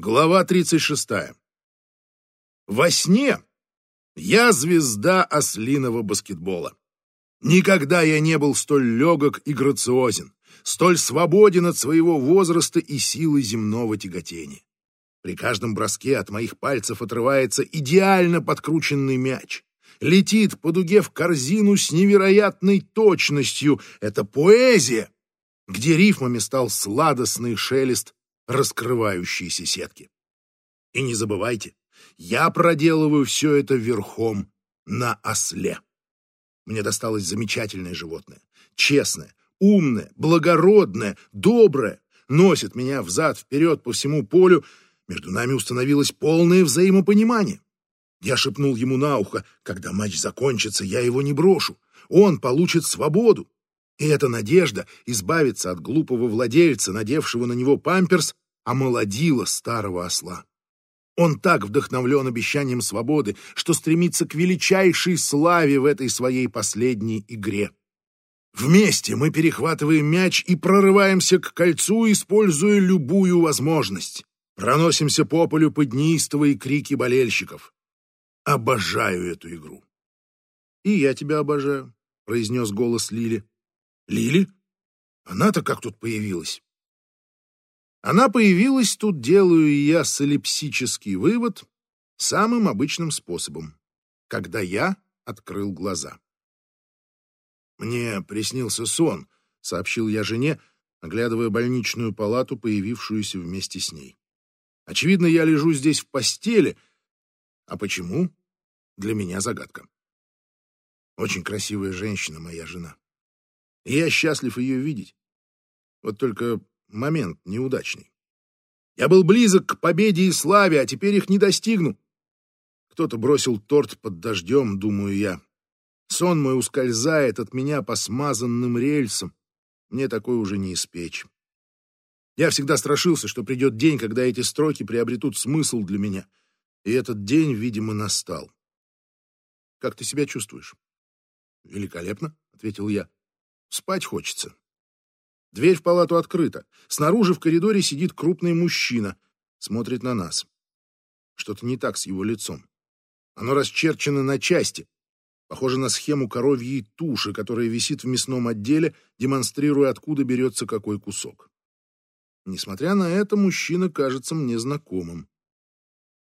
Глава 36. Во сне я звезда ослиного баскетбола. Никогда я не был столь легок и грациозен, столь свободен от своего возраста и силы земного тяготения. При каждом броске от моих пальцев отрывается идеально подкрученный мяч. Летит по дуге в корзину с невероятной точностью. Это поэзия, где рифмами стал сладостный шелест раскрывающейся сетки. И не забывайте, я проделываю все это верхом на осле. Мне досталось замечательное животное, честное, умное, благородное, доброе, носит меня взад-вперед по всему полю, между нами установилось полное взаимопонимание. Я шепнул ему на ухо, когда матч закончится, я его не брошу, он получит свободу. И эта надежда избавиться от глупого владельца, надевшего на него памперс, омолодила старого осла. Он так вдохновлен обещанием свободы, что стремится к величайшей славе в этой своей последней игре. Вместе мы перехватываем мяч и прорываемся к кольцу, используя любую возможность. Проносимся по полю под неистовые крики болельщиков. Обожаю эту игру. «И я тебя обожаю», — произнес голос Лили. «Лили? Она-то как тут появилась?» Она появилась тут, делаю я солипсический вывод самым обычным способом, когда я открыл глаза. «Мне приснился сон», — сообщил я жене, оглядывая больничную палату, появившуюся вместе с ней. «Очевидно, я лежу здесь в постели. А почему? Для меня загадка. Очень красивая женщина, моя жена. И я счастлив ее видеть. Вот только момент неудачный. Я был близок к победе и славе, а теперь их не достигну. Кто-то бросил торт под дождем, думаю я. Сон мой ускользает от меня по смазанным рельсам. Мне такой уже не испечь. Я всегда страшился, что придет день, когда эти строки приобретут смысл для меня. И этот день, видимо, настал. Как ты себя чувствуешь? Великолепно, ответил я. Спать хочется. Дверь в палату открыта. Снаружи в коридоре сидит крупный мужчина. Смотрит на нас. Что-то не так с его лицом. Оно расчерчено на части. Похоже на схему коровьей туши, которая висит в мясном отделе, демонстрируя, откуда берется какой кусок. Несмотря на это, мужчина кажется мне знакомым.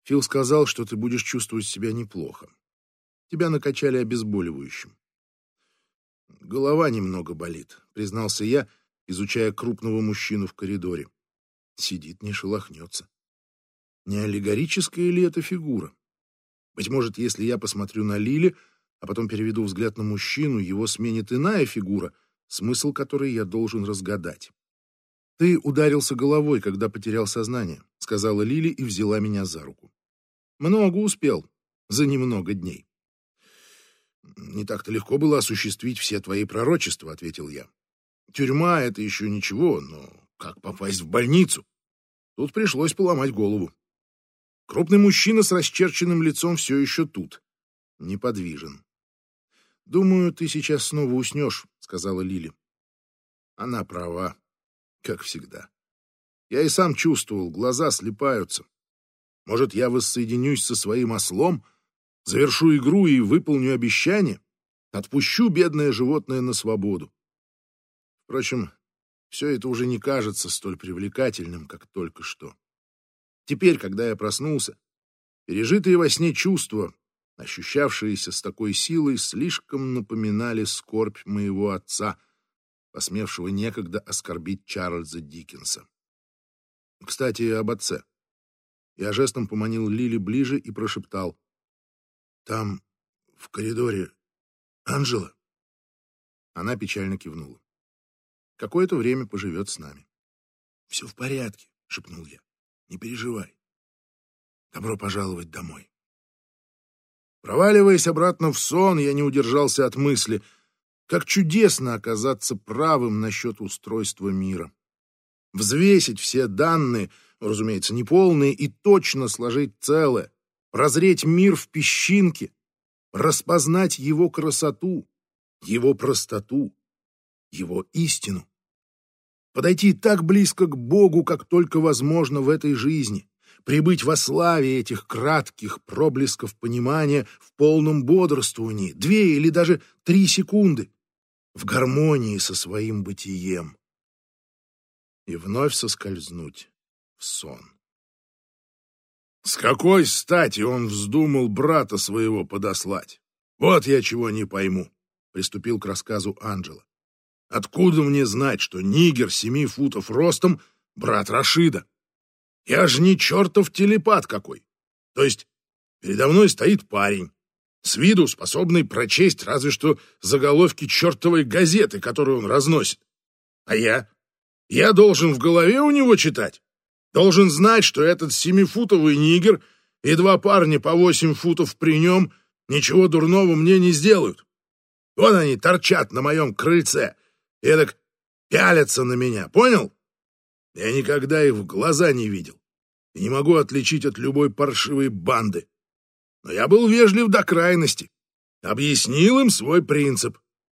Фил сказал, что ты будешь чувствовать себя неплохо. Тебя накачали обезболивающим. Голова немного болит, признался я, изучая крупного мужчину в коридоре. Сидит, не шелохнется. Не аллегорическая ли это фигура? Быть может, если я посмотрю на Лили, а потом переведу взгляд на мужчину, его сменит иная фигура, смысл которой я должен разгадать. «Ты ударился головой, когда потерял сознание», — сказала Лили и взяла меня за руку. «Много успел за немного дней». «Не так-то легко было осуществить все твои пророчества», — ответил я. Тюрьма — это еще ничего, но как попасть в больницу? Тут пришлось поломать голову. Крупный мужчина с расчерченным лицом все еще тут, неподвижен. «Думаю, ты сейчас снова уснешь», — сказала Лили. Она права, как всегда. Я и сам чувствовал, глаза слепаются. Может, я воссоединюсь со своим ослом, завершу игру и выполню обещание, отпущу бедное животное на свободу. Впрочем, все это уже не кажется столь привлекательным, как только что. Теперь, когда я проснулся, пережитые во сне чувства, ощущавшиеся с такой силой, слишком напоминали скорбь моего отца, посмевшего некогда оскорбить Чарльза Диккенса. Кстати, об отце. Я жестом поманил Лили ближе и прошептал. «Там, в коридоре, Анжела?» Она печально кивнула. Какое-то время поживет с нами. «Все в порядке», — шепнул я. «Не переживай. Добро пожаловать домой». Проваливаясь обратно в сон, я не удержался от мысли, как чудесно оказаться правым насчет устройства мира. Взвесить все данные, разумеется, неполные, и точно сложить целое, прозреть мир в песчинке, распознать его красоту, его простоту, его истину подойти так близко к Богу, как только возможно в этой жизни, прибыть во славе этих кратких проблесков понимания в полном бодрствовании, две или даже три секунды, в гармонии со своим бытием, и вновь соскользнуть в сон. С какой стати он вздумал брата своего подослать? Вот я чего не пойму, приступил к рассказу Анджела. Откуда мне знать, что нигер семи футов ростом — брат Рашида? Я же не чертов телепат какой. То есть передо мной стоит парень, с виду способный прочесть разве что заголовки чертовой газеты, которую он разносит. А я? Я должен в голове у него читать? Должен знать, что этот семифутовый нигер и два парня по восемь футов при нем ничего дурного мне не сделают. Вон они торчат на моем крыльце, и так пялятся на меня, понял? Я никогда их в глаза не видел и не могу отличить от любой паршивой банды. Но я был вежлив до крайности. Объяснил им свой принцип.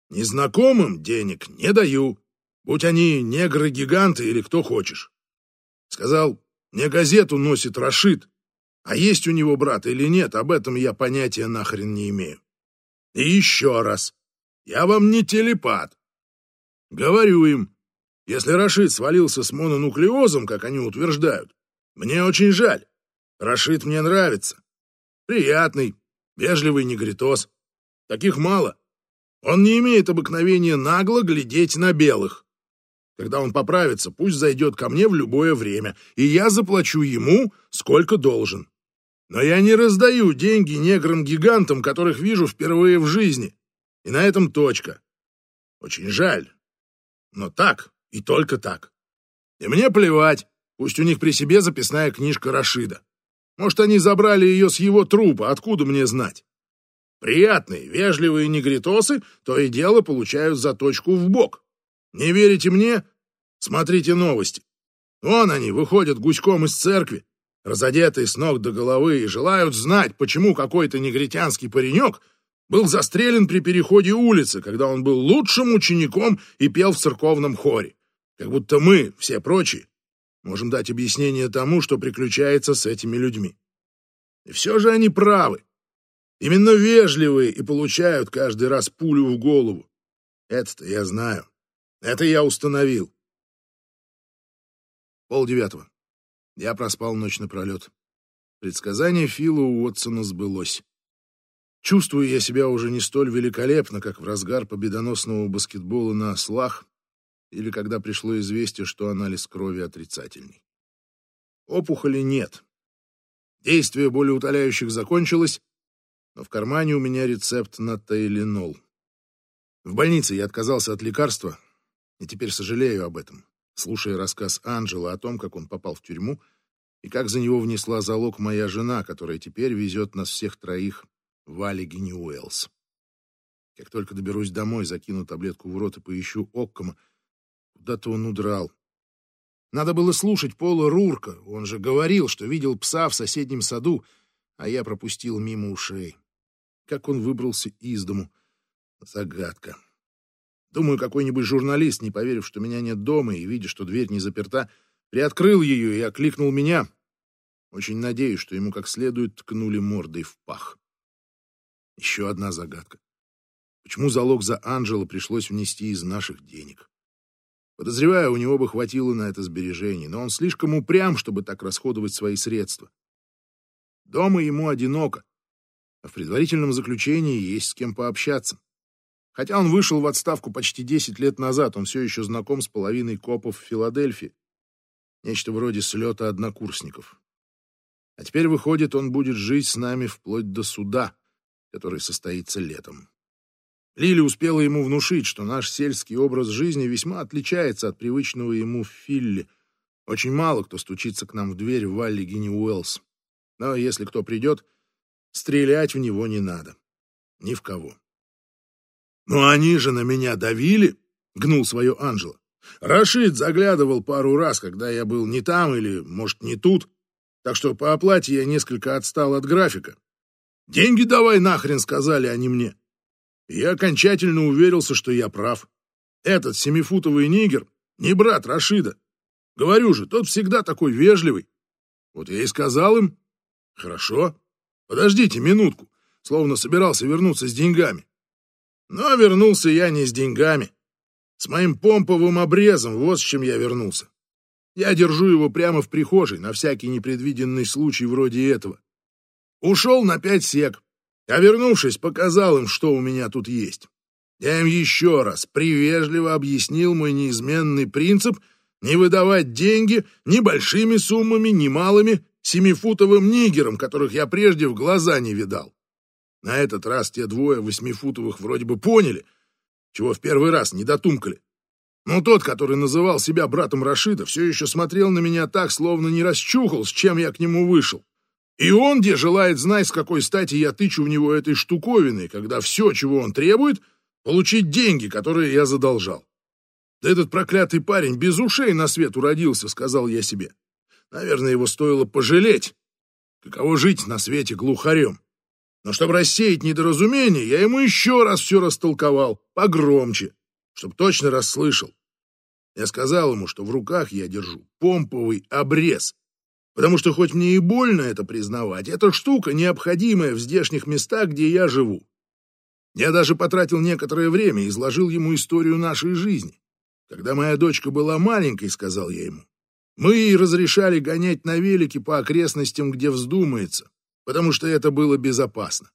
Незнакомым денег не даю, будь они негры-гиганты или кто хочешь. Сказал, мне газету носит Рашид, а есть у него брат или нет, об этом я понятия нахрен не имею. И еще раз, я вам не телепат. Говорю им, если Рашид свалился с мононуклеозом, как они утверждают, мне очень жаль. Рашид мне нравится. Приятный, вежливый негритос. Таких мало. Он не имеет обыкновения нагло глядеть на белых. Когда он поправится, пусть зайдет ко мне в любое время, и я заплачу ему, сколько должен. Но я не раздаю деньги неграм-гигантам, которых вижу впервые в жизни. И на этом точка. Очень жаль. Но так и только так. И мне плевать, пусть у них при себе записная книжка Рашида. Может, они забрали ее с его трупа, откуда мне знать? Приятные, вежливые негритосы то и дело получают заточку в бок. Не верите мне? Смотрите новости. Вон они выходят гуськом из церкви, разодетые с ног до головы, и желают знать, почему какой-то негритянский паренек был застрелен при переходе улицы, когда он был лучшим учеником и пел в церковном хоре. Как будто мы, все прочие, можем дать объяснение тому, что приключается с этими людьми. И все же они правы. Именно вежливые и получают каждый раз пулю в голову. Это-то я знаю. Это я установил. Пол девятого. Я проспал ночь напролет. Предсказание Фила Уотсона сбылось. Чувствую я себя уже не столь великолепно, как в разгар победоносного баскетбола на ослах или когда пришло известие, что анализ крови отрицательный. Опухоли нет. Действие болеутоляющих закончилось, но в кармане у меня рецепт на тайленол. В больнице я отказался от лекарства, и теперь сожалею об этом, слушая рассказ Анджела о том, как он попал в тюрьму и как за него внесла залог моя жена, которая теперь везет нас всех троих в Аллигини Уэллс. Как только доберусь домой, закину таблетку в рот и поищу Оккома. Куда-то он удрал. Надо было слушать Пола Рурка. Он же говорил, что видел пса в соседнем саду, а я пропустил мимо ушей. Как он выбрался из дому? Загадка. Думаю, какой-нибудь журналист, не поверив, что меня нет дома и видя, что дверь не заперта, приоткрыл ее и окликнул меня. Очень надеюсь, что ему как следует ткнули мордой в пах. Еще одна загадка. Почему залог за Анджела пришлось внести из наших денег? Подозреваю, у него бы хватило на это сбережений, но он слишком упрям, чтобы так расходовать свои средства. Дома ему одиноко, а в предварительном заключении есть с кем пообщаться. Хотя он вышел в отставку почти 10 лет назад, он все еще знаком с половиной копов в Филадельфии. Нечто вроде слета однокурсников. А теперь, выходит, он будет жить с нами вплоть до суда, который состоится летом. Лили успела ему внушить, что наш сельский образ жизни весьма отличается от привычного ему в Филле. Очень мало кто стучится к нам в дверь в Валли Гинни Уэллс. Но если кто придет, стрелять в него не надо. Ни в кого. «Ну они же на меня давили!» — гнул свое Анжела. «Рашид заглядывал пару раз, когда я был не там или, может, не тут, так что по оплате я несколько отстал от графика. Деньги давай нахрен, сказали они мне. Я окончательно уверился, что я прав. Этот семифутовый нигер не брат Рашида. Говорю же, тот всегда такой вежливый. Вот я и сказал им, хорошо, подождите минутку, словно собирался вернуться с деньгами. Но вернулся я не с деньгами, с моим помповым обрезом, вот с чем я вернулся. Я держу его прямо в прихожей, на всякий непредвиденный случай вроде этого. Ушел на пять сек, а вернувшись, показал им, что у меня тут есть. Я им еще раз привежливо объяснил мой неизменный принцип не выдавать деньги ни большими суммами, ни малыми, семифутовым нигерам, которых я прежде в глаза не видал. На этот раз те двое восьмифутовых вроде бы поняли, чего в первый раз не дотумкали. Но тот, который называл себя братом Рашида, все еще смотрел на меня так, словно не расчухал, с чем я к нему вышел. И он, где желает знать, с какой стати я тычу в него этой штуковиной, когда все, чего он требует, получить деньги, которые я задолжал. Да этот проклятый парень без ушей на свет уродился, сказал я себе. Наверное, его стоило пожалеть. Каково жить на свете глухарем? Но чтобы рассеять недоразумение, я ему еще раз все растолковал, погромче, чтобы точно расслышал. Я сказал ему, что в руках я держу помповый обрез, потому что хоть мне и больно это признавать, эта штука необходимая в здешних местах, где я живу. Я даже потратил некоторое время и изложил ему историю нашей жизни. Когда моя дочка была маленькой, сказал я ему, мы ей разрешали гонять на велике по окрестностям, где вздумается, потому что это было безопасно.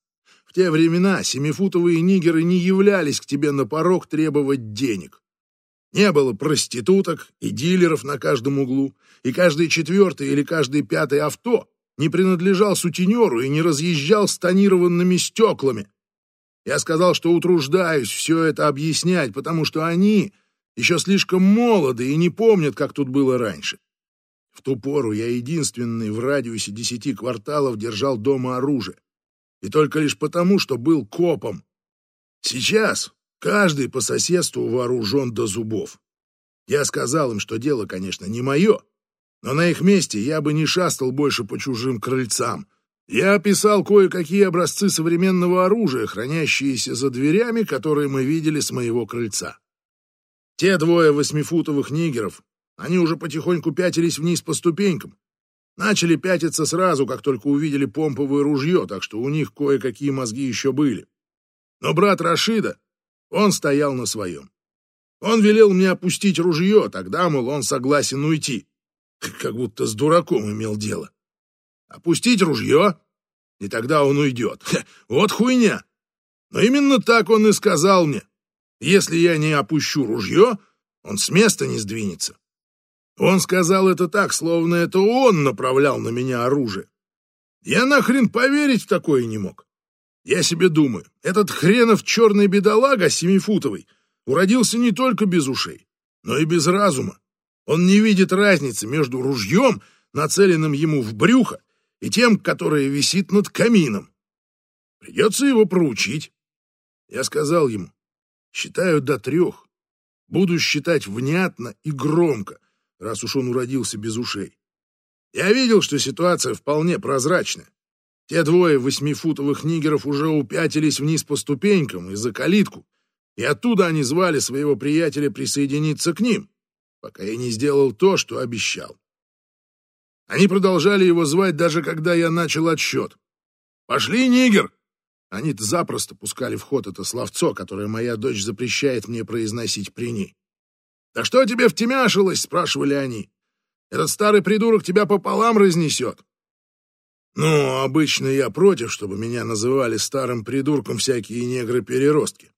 В те времена семифутовые нигеры не являлись к тебе на порог требовать денег. Не было проституток и дилеров на каждом углу, и каждый четвертый или каждый пятый авто не принадлежал сутенеру и не разъезжал с тонированными стеклами. Я сказал, что утруждаюсь все это объяснять, потому что они еще слишком молоды и не помнят, как тут было раньше. В ту пору я единственный в радиусе десяти кварталов держал дома оружие. И только лишь потому, что был копом. Сейчас каждый по соседству вооружен до зубов. Я сказал им, что дело, конечно, не мое, но на их месте я бы не шастал больше по чужим крыльцам. Я описал кое-какие образцы современного оружия, хранящиеся за дверями, которые мы видели с моего крыльца. Те двое восьмифутовых нигеров они уже потихоньку пятились вниз по ступенькам. Начали пятиться сразу, как только увидели помповое ружье, так что у них кое-какие мозги еще были. Но брат Рашида, он стоял на своем. Он велел мне опустить ружье, тогда, мол, он согласен уйти. Как будто с дураком имел дело. Опустить ружье, и тогда он уйдет. Вот хуйня. Но именно так он и сказал мне. Если я не опущу ружье, он с места не сдвинется. Он сказал это так, словно это он направлял на меня оружие. Я нахрен поверить в такое не мог. Я себе думаю, этот хренов черный бедолага семифутовый уродился не только без ушей, но и без разума. Он не видит разницы между ружьем, нацеленным ему в брюхо, и тем, которое висит над камином. Придется его проучить. Я сказал ему, считаю до трех. Буду считать внятно и громко, раз уж он уродился без ушей. Я видел, что ситуация вполне прозрачная. Те двое восьмифутовых нигеров уже упятились вниз по ступенькам и за калитку, и оттуда они звали своего приятеля присоединиться к ним, пока я не сделал то, что обещал. Они продолжали его звать, даже когда я начал отсчет. «Пошли, нигер!» Они-то запросто пускали в ход это словцо, которое моя дочь запрещает мне произносить при ней. «Да что тебе втемяшилось?» — спрашивали они. «Этот старый придурок тебя пополам разнесет». Ну, обычно я против, чтобы меня называли старым придурком всякие негры-переростки.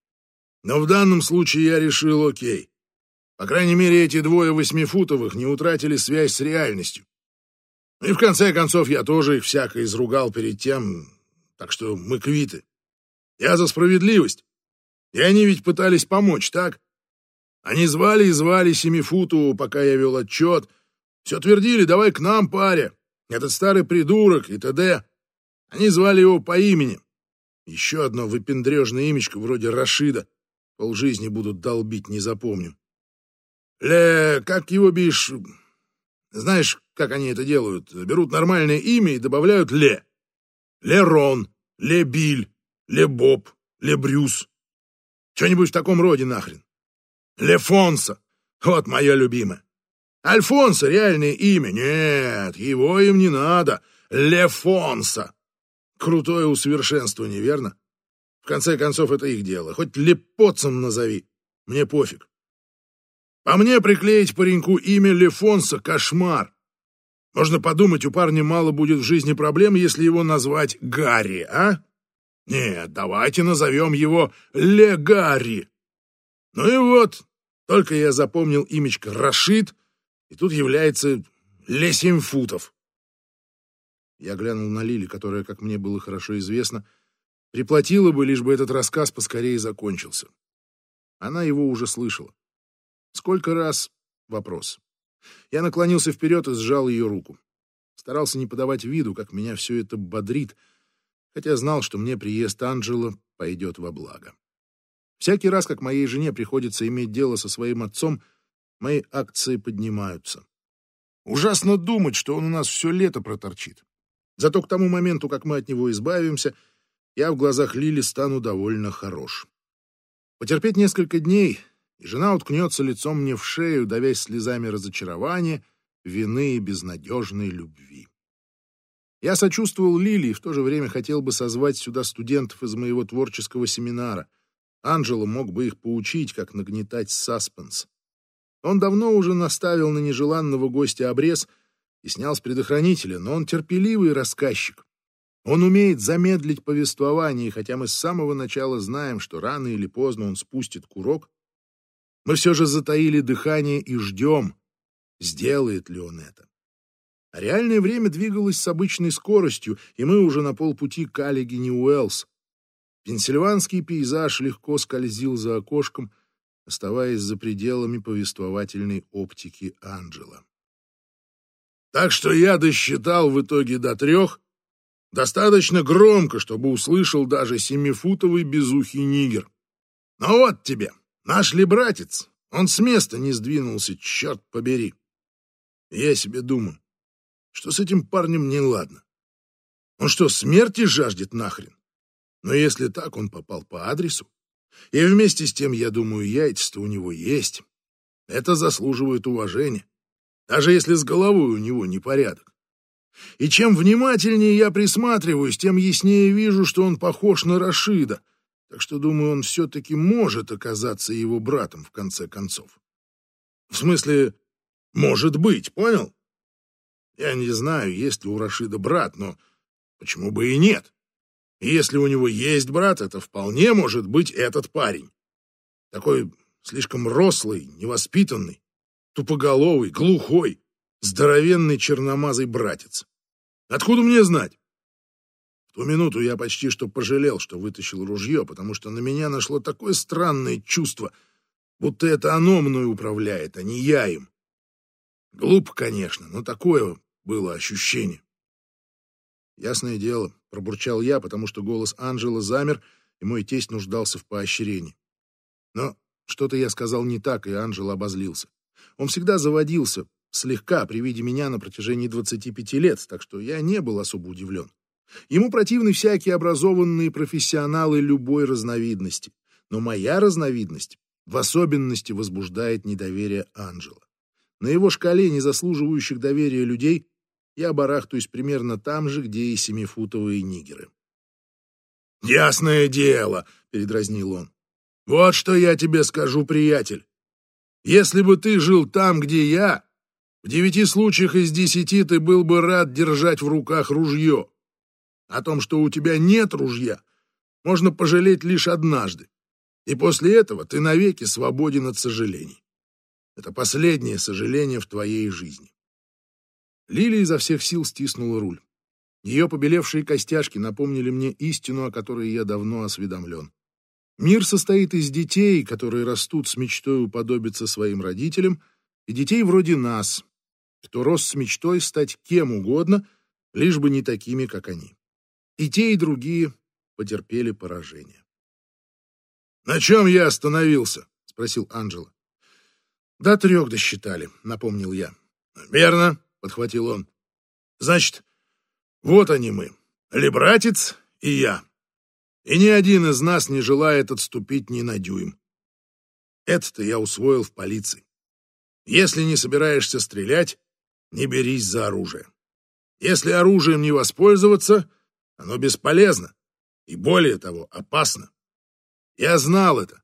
Но в данном случае я решил окей. По крайней мере, эти двое восьмифутовых не утратили связь с реальностью. И в конце концов я тоже их всяко изругал перед тем, так что мы квиты. Я за справедливость. И они ведь пытались помочь, так? Они звали и звали Семифуту, пока я вел отчет. Все твердили, давай к нам, паря. Этот старый придурок и т.д. Они звали его по имени. Еще одно выпендрежное имечко вроде Рашида. Полжизни будут долбить, не запомню. Ле, как его бишь... Знаешь, как они это делают? Берут нормальное имя и добавляют Ле. Лерон, Лебиль, Лебоб, Лебрюс. Что-нибудь в таком роде нахрен. Лефонса. Вот моя любимая. Альфонсо — реальное имя. Нет, его им не надо. Лефонса. Крутое усовершенствование, верно? В конце концов, это их дело. Хоть Лепоцем назови. Мне пофиг. По мне приклеить пареньку имя Лефонса — кошмар. Можно подумать, у парня мало будет в жизни проблем, если его назвать Гарри, а? Нет, давайте назовем его Легари. Ну и вот, только я запомнил имечко Рашид, и тут является Ле Семь Футов. Я глянул на Лили, которая, как мне было хорошо известно, приплатила бы, лишь бы этот рассказ поскорее закончился. Она его уже слышала. Сколько раз — вопрос. Я наклонился вперед и сжал ее руку. Старался не подавать виду, как меня все это бодрит, хотя знал, что мне приезд Анджела пойдет во благо. Всякий раз, как моей жене приходится иметь дело со своим отцом, мои акции поднимаются. Ужасно думать, что он у нас все лето проторчит. Зато к тому моменту, как мы от него избавимся, я в глазах Лили стану довольно хорош. Потерпеть несколько дней, и жена уткнется лицом мне в шею, давясь слезами разочарования, вины и безнадежной любви. Я сочувствовал Лили и в то же время хотел бы созвать сюда студентов из моего творческого семинара. Анджело мог бы их поучить, как нагнетать саспенс. Он давно уже наставил на нежеланного гостя обрез и снял с предохранителя, но он терпеливый рассказчик. Он умеет замедлить повествование, и хотя мы с самого начала знаем, что рано или поздно он спустит курок, мы все же затаили дыхание и ждем, сделает ли он это. А реальное время двигалось с обычной скоростью, и мы уже на полпути к Аллигени Уэллс. Пенсильванский пейзаж легко скользил за окошком, оставаясь за пределами повествовательной оптики Анджела. Так что я досчитал в итоге до трех, достаточно громко, чтобы услышал даже семифутовый безухий нигер. Ну вот тебе, Наш ли братец? Он с места не сдвинулся, черт побери. Я себе думаю, что с этим парнем неладно. Он что, смерти жаждет нахрен? Но если так, он попал по адресу. И вместе с тем, я думаю, яйца у него есть. Это заслуживает уважения, даже если с головой у него непорядок. И чем внимательнее я присматриваюсь, тем яснее вижу, что он похож на Рашида — так что, думаю, он все-таки может оказаться его братом в конце концов. В смысле, может быть, понял? Я не знаю, есть ли у Рашида брат, но почему бы и нет? И если у него есть брат, это вполне может быть этот парень. Такой слишком рослый, невоспитанный, тупоголовый, глухой, здоровенный черномазый братец. Откуда мне знать? ту минуту я почти что пожалел, что вытащил ружье, потому что на меня нашло такое странное чувство, будто это оно мной управляет, а не я им. Глупо, конечно, но такое было ощущение. Ясное дело, пробурчал я, потому что голос Анжела замер, и мой тесть нуждался в поощрении. Но что-то я сказал не так, и Анжела обозлился. Он всегда заводился, слегка при виде меня на протяжении 25 лет, так что я не был особо удивлен. Ему противны всякие образованные профессионалы любой разновидности. Но моя разновидность в особенности возбуждает недоверие Анджела. На его шкале незаслуживающих доверия людей я барахтаюсь примерно там же, где и семифутовые нигеры. «Ясное дело», — передразнил он. «Вот что я тебе скажу, приятель. Если бы ты жил там, где я, в девяти случаях из десяти ты был бы рад держать в руках ружье. О том, что у тебя нет ружья, можно пожалеть лишь однажды. И после этого ты навеки свободен от сожалений. Это последнее сожаление в твоей жизни. Лилия изо всех сил стиснула руль. Ее побелевшие костяшки напомнили мне истину, о которой я давно осведомлен. Мир состоит из детей, которые растут с мечтой уподобиться своим родителям, и детей вроде нас, кто рос с мечтой стать кем угодно, лишь бы не такими, как они. И те, и другие потерпели поражение. «На чем я остановился?» — спросил Анджело. «До трех досчитали», — напомнил я. «Верно», — подхватил он. «Значит, вот они мы, Лебратец и я. И ни один из нас не желает отступить ни на дюйм. Это-то я усвоил в полиции. Если не собираешься стрелять, не берись за оружие. Если оружием не воспользоваться, оно бесполезно и, более того, опасно. Я знал это,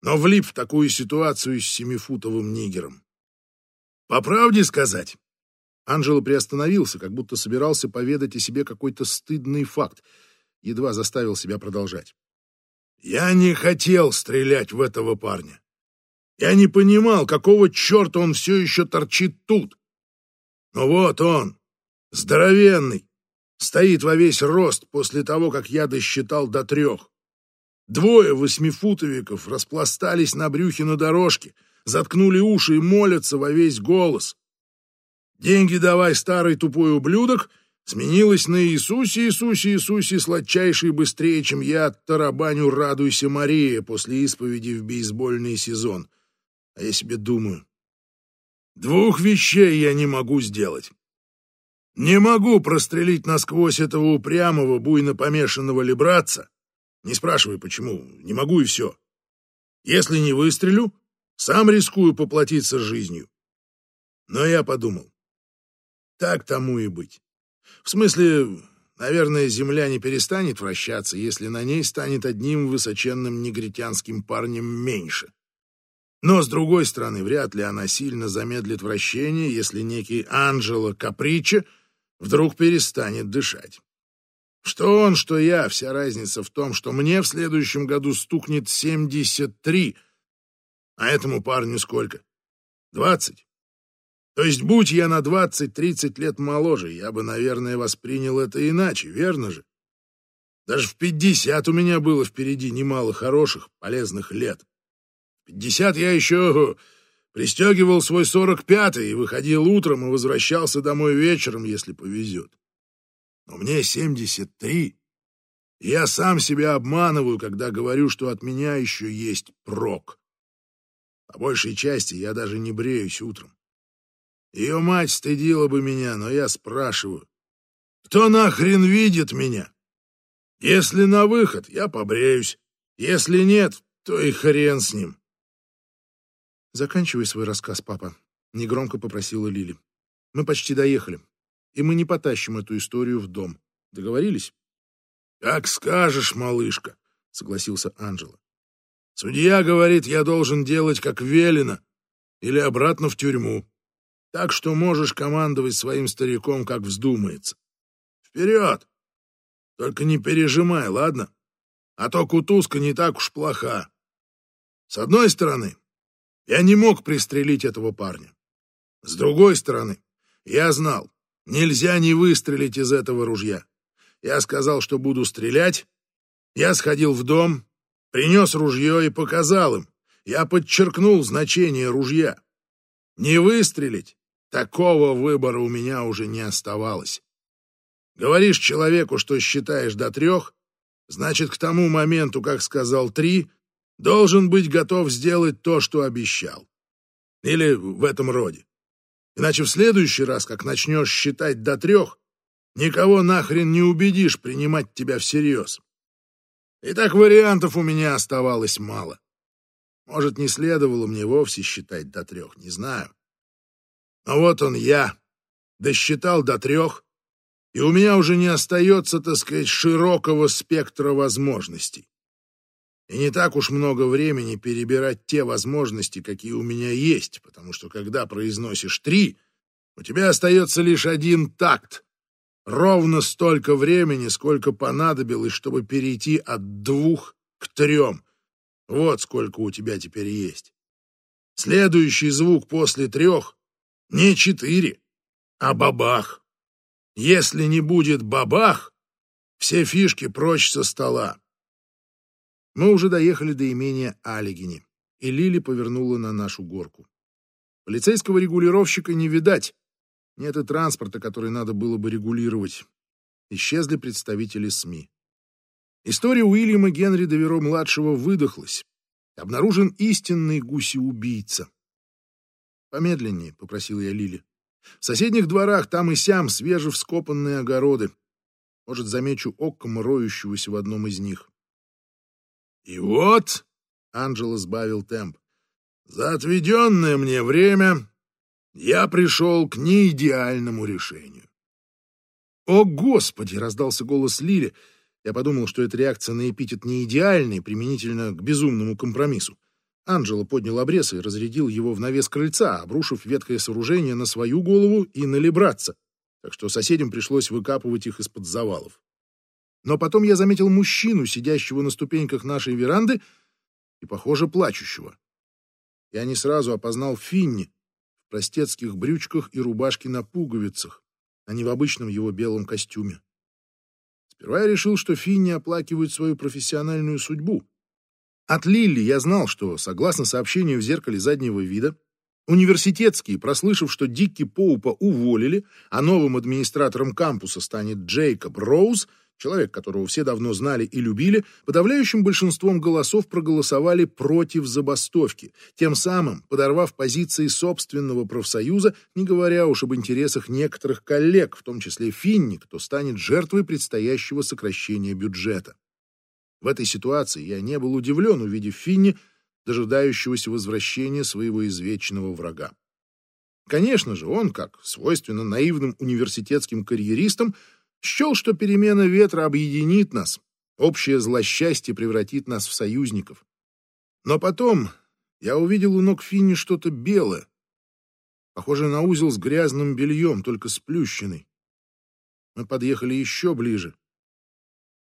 но влип в такую ситуацию с семифутовым нигером. По правде сказать, Анжело приостановился, как будто собирался поведать о себе какой-то стыдный факт, едва заставил себя продолжать. Я не хотел стрелять в этого парня. Я не понимал, какого черта он все еще торчит тут. Но вот он, здоровенный, стоит во весь рост после того, как я досчитал до трех. Двое восьмифутовиков распластались на брюхе на дорожке, заткнули уши и молятся во весь голос. «Деньги давай, старый тупой ублюдок!» сменилось на «Иисусе, Иисусе, Иисусе, сладчайший быстрее, чем я, тарабаню, радуйся, Мария» после исповеди в бейсбольный сезон. А я себе думаю, двух вещей я не могу сделать. Не могу прострелить насквозь этого упрямого, буйно помешанного либратца. Не спрашивай, почему. Не могу и все. Если не выстрелю, сам рискую поплатиться жизнью. Но я подумал, так тому и быть. В смысле, наверное, земля не перестанет вращаться, если на ней станет одним высоченным негритянским парнем меньше. Но, с другой стороны, вряд ли она сильно замедлит вращение, если некий Анджело Каприче вдруг перестанет дышать. Что он, что я, вся разница в том, что мне в следующем году стукнет 73, а этому парню сколько? 20. То есть, будь я на 20-30 лет моложе, я бы, наверное, воспринял это иначе, верно же? Даже в 50 у меня было впереди немало хороших, полезных лет. В 50 я еще Пристегивал свой сорок пятый и выходил утром и возвращался домой вечером, если повезет. Но мне семьдесят три. Я сам себя обманываю, когда говорю, что от меня еще есть прок. По большей части я даже не бреюсь утром. Ее мать стыдила бы меня, но я спрашиваю, кто нахрен видит меня? Если на выход, я побреюсь. Если нет, то и хрен с ним. «Заканчивай свой рассказ, папа», — негромко попросила Лили. «Мы почти доехали, и мы не потащим эту историю в дом. Договорились?» «Как скажешь, малышка», — согласился Анджело. «Судья говорит, я должен делать, как велено, или обратно в тюрьму. Так что можешь командовать своим стариком, как вздумается. Вперед! Только не пережимай, ладно? А то кутузка не так уж плоха. С одной стороны, я не мог пристрелить этого парня. С другой стороны, я знал, нельзя не выстрелить из этого ружья. Я сказал, что буду стрелять. Я сходил в дом, принес ружье и показал им. Я подчеркнул значение ружья. Не выстрелить, такого выбора у меня уже не оставалось. Говоришь человеку, что считаешь до трех, значит, к тому моменту, как сказал три, должен быть готов сделать то, что обещал. Или в этом роде. Иначе в следующий раз, как начнешь считать до трех, никого нахрен не убедишь принимать тебя всерьез. И так вариантов у меня оставалось мало. Может, не следовало мне вовсе считать до трех, не знаю. Но вот он я, досчитал до трех, и у меня уже не остается, так сказать, широкого спектра возможностей. И не так уж много времени перебирать те возможности, какие у меня есть, потому что когда произносишь три, у тебя остается лишь один такт. Ровно столько времени, сколько понадобилось, чтобы перейти от двух к трем. Вот сколько у тебя теперь есть. Следующий звук после трех не четыре, а бабах. Если не будет бабах, все фишки прочь со стола. Мы уже доехали до имения Алигини, и Лили повернула на нашу горку. Полицейского регулировщика не видать. Нет и транспорта, который надо было бы регулировать. Исчезли представители СМИ. История Уильяма Генри Деверо-младшего выдохлась. Обнаружен истинный гуси-убийца. «Помедленнее», — попросил я Лили. «В соседних дворах там и сям свежевскопанные огороды. Может, замечу оком роющегося в одном из них». И вот, Анджело сбавил темп, За отведенное мне время я пришел к неидеальному решению. «О, Господи!» — раздался голос Лили. Я подумал, что это реакция на эпитет неидеальный, применительно к безумному компромиссу. Анджело поднял обрез и разрядил его в навес крыльца, обрушив ветхое сооружение на свою голову и на Лебратца, так что соседям пришлось выкапывать их из-под завалов. Но потом я заметил мужчину, сидящего на ступеньках нашей веранды и, похоже, плачущего. Я не сразу опознал Финни в простецких брючках и рубашке на пуговицах, а не в обычном его белом костюме. Сперва я решил, что Финни оплакивает свою профессиональную судьбу, от Лилли я знал, что, согласно сообщению в зеркале заднего вида, университетские, прослышав, что Дикки Поупа уволили, а новым администратором кампуса станет Джейкоб Роуз, человек, которого все давно знали и любили, подавляющим большинством голосов проголосовали против забастовки, тем самым подорвав позиции собственного профсоюза, не говоря уж об интересах некоторых коллег, в том числе Финни, кто станет жертвой предстоящего сокращения бюджета. В этой ситуации я не был удивлен, увидев Финни, дожидающегося возвращения своего извечного врага. Конечно же, он, как свойственно наивным университетским карьеристам, счел, что перемена ветра объединит нас, общее злосчастье превратит нас в союзников. Но потом я увидел у ног Финни что-то белое, похожее на узел с грязным бельем, только сплющенный. Мы подъехали еще ближе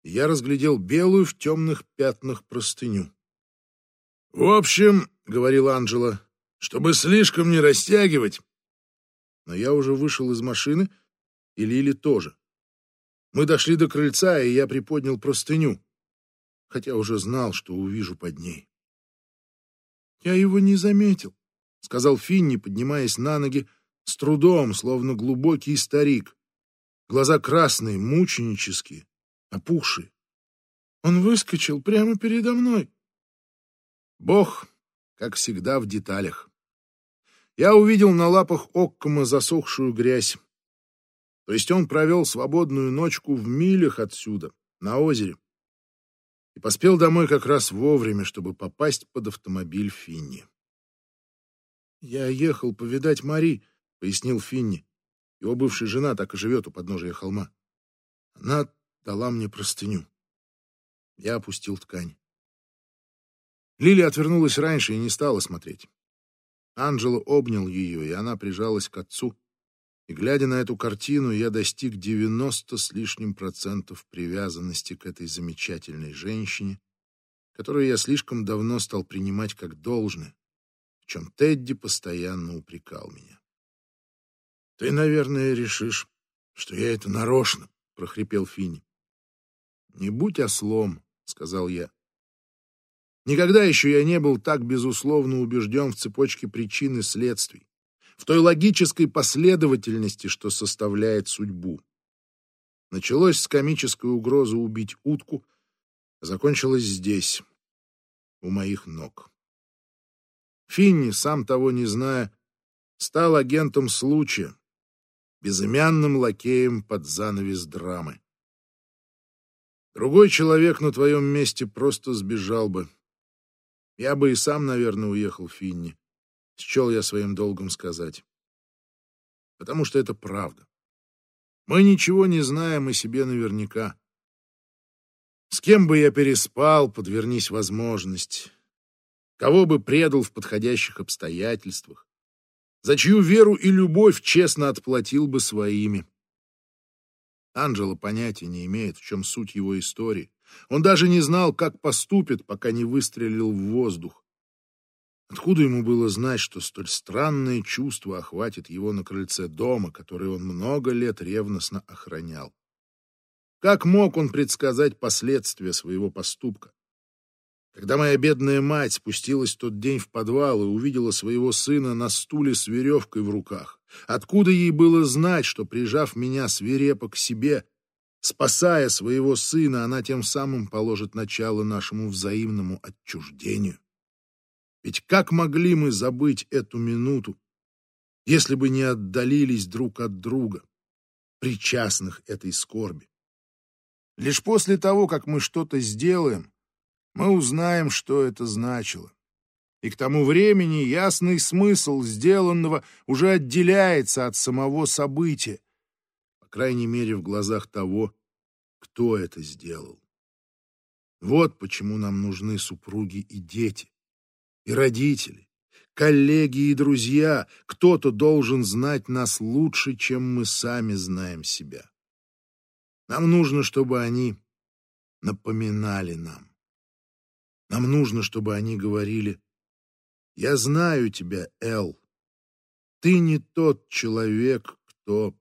я разглядел белую в темных пятнах простыню. «В общем, — говорил Анджело, — чтобы слишком не растягивать». Но я уже вышел из машины, и Лили тоже. Мы дошли до крыльца, и я приподнял простыню, хотя уже знал, что увижу под ней. «Я его не заметил», — сказал Финни, поднимаясь на ноги, с трудом, словно глубокий старик. Глаза красные, мученические, опухший. Он выскочил прямо передо мной. Бог, как всегда, в деталях. Я увидел на лапах Оккома засохшую грязь. То есть он провел свободную ночку в милях отсюда, на озере. И поспел домой как раз вовремя, чтобы попасть под автомобиль Финни. «Я ехал повидать Мари», — пояснил Финни. Его бывшая жена так и живет у подножия холма. Она дала мне простыню. Я опустил ткань. Лили отвернулась раньше и не стала смотреть. Анджело обнял ее, и она прижалась к отцу. И, глядя на эту картину, я достиг девяносто с лишним процентов привязанности к этой замечательной женщине, которую я слишком давно стал принимать как должное, в чем Тедди постоянно упрекал меня. «Ты, наверное, решишь, что я это нарочно», — прохрипел Финни. «Не будь ослом», — сказал я. Никогда еще я не был так безусловно убежден в цепочке причин и следствий, в той логической последовательности, что составляет судьбу. Началось с комической угрозы убить утку, а закончилось здесь, у моих ног. Финни, сам того не зная, стал агентом случая, безымянным лакеем под занавес драмы. Другой человек на твоем месте просто сбежал бы. Я бы и сам, наверное, уехал Финни. Счел я своим долгом сказать. Потому что это правда. Мы ничего не знаем о себе наверняка. С кем бы я переспал, подвернись возможность. Кого бы предал в подходящих обстоятельствах. За чью веру и любовь честно отплатил бы своими. Анджело понятия не имеет, в чем суть его истории. Он даже не знал, как поступит, пока не выстрелил в воздух. Откуда ему было знать, что столь странное чувство охватит его на крыльце дома, который он много лет ревностно охранял? Как мог он предсказать последствия своего поступка? Когда моя бедная мать спустилась в тот день в подвал и увидела своего сына на стуле с веревкой в руках, откуда ей было знать, что, прижав меня свирепо к себе, спасая своего сына, она тем самым положит начало нашему взаимному отчуждению? Ведь как могли мы забыть эту минуту, если бы не отдалились друг от друга, причастных этой скорби? Лишь после того, как мы что-то сделаем, мы узнаем, что это значило. И к тому времени ясный смысл сделанного уже отделяется от самого события, по крайней мере в глазах того, кто это сделал. Вот почему нам нужны супруги и дети, и родители, коллеги и друзья. Кто-то должен знать нас лучше, чем мы сами знаем себя. Нам нужно, чтобы они напоминали нам. Нам нужно, чтобы они говорили «Я знаю тебя, Эл. Ты не тот человек, кто